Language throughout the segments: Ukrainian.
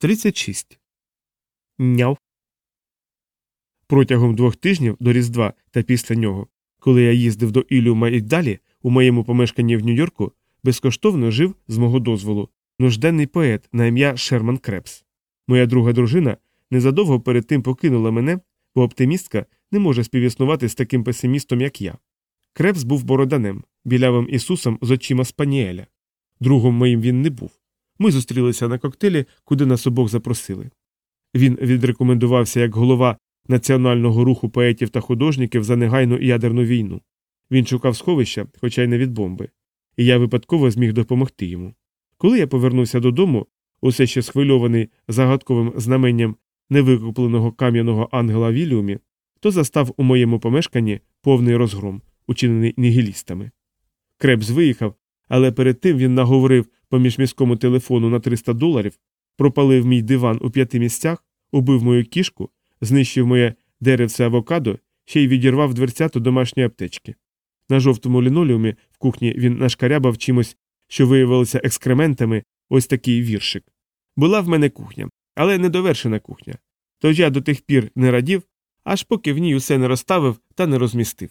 36. Няв. Протягом двох тижнів до Різдва та після нього, коли я їздив до Ілюма і далі, у моєму помешканні в Нью-Йорку, безкоштовно жив з мого дозволу нужденний поет на ім'я Шерман Крепс. Моя друга дружина незадовго перед тим покинула мене, бо оптимістка не може співіснувати з таким песимістом, як я. Крепс був бороданем, білявим Ісусом з очима спанієля. Другом моїм він не був. Ми зустрілися на коктейлі, куди нас обох запросили. Він відрекомендувався як голова національного руху поетів та художників за негайну ядерну війну. Він шукав сховища, хоча й не від бомби, і я випадково зміг допомогти йому. Коли я повернувся додому, усе ще схвильований загадковим знаменням невикупленого кам'яного ангела Віліумі, то застав у моєму помешканні повний розгром, учинений нігілістами. Крепс виїхав, але перед тим він наговорив по міжміському телефону на 300 доларів, пропалив мій диван у п'яти місцях, убив мою кішку, знищив моє деревце авокадо, ще й відірвав дверцяту домашньої аптечки. На жовтому лінолеумі в кухні він нашкарябав чимось, що виявилося екскрементами, ось такий віршик. Була в мене кухня, але недовершена кухня. Тож я до тих пір не радів, аж поки в ній усе не розставив та не розмістив.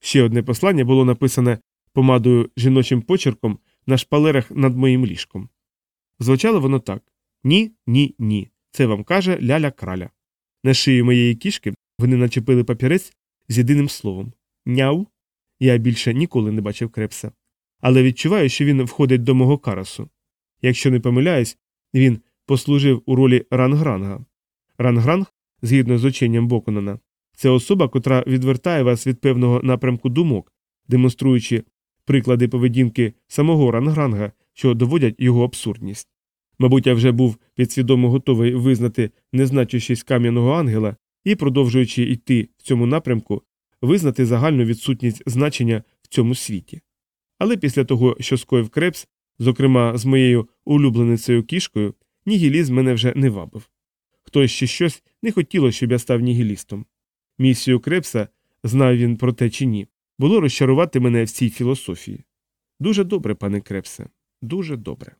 Ще одне послання було написане помадою жіночим почерком на шпалерах над моїм ліжком. Звучало воно так ні, ні, ні. Це вам каже ляля краля. На шиї моєї кішки вони начепили папірець з єдиним словом няу. Я більше ніколи не бачив крепса. Але відчуваю, що він входить до мого карасу. Якщо не помиляюсь, він послужив у ролі рангранга. Рангранг, згідно з ученням Боконана, це особа, котра відвертає вас від певного напрямку думок, демонструючи приклади поведінки самого рангранга, що доводять його абсурдність. Мабуть, я вже був підсвідомо готовий визнати незначущість кам'яного ангела і, продовжуючи йти в цьому напрямку, визнати загальну відсутність значення в цьому світі. Але після того, що скоїв крепс, зокрема з моєю улюбленицею кішкою, нігілізм мене вже не вабив. Хтось ще щось не хотіло, щоб я став нігілістом. Місію крепса, знав він про те чи ні, було розчарувати мене в цій філософії. Дуже добре, пане крепсе, дуже добре.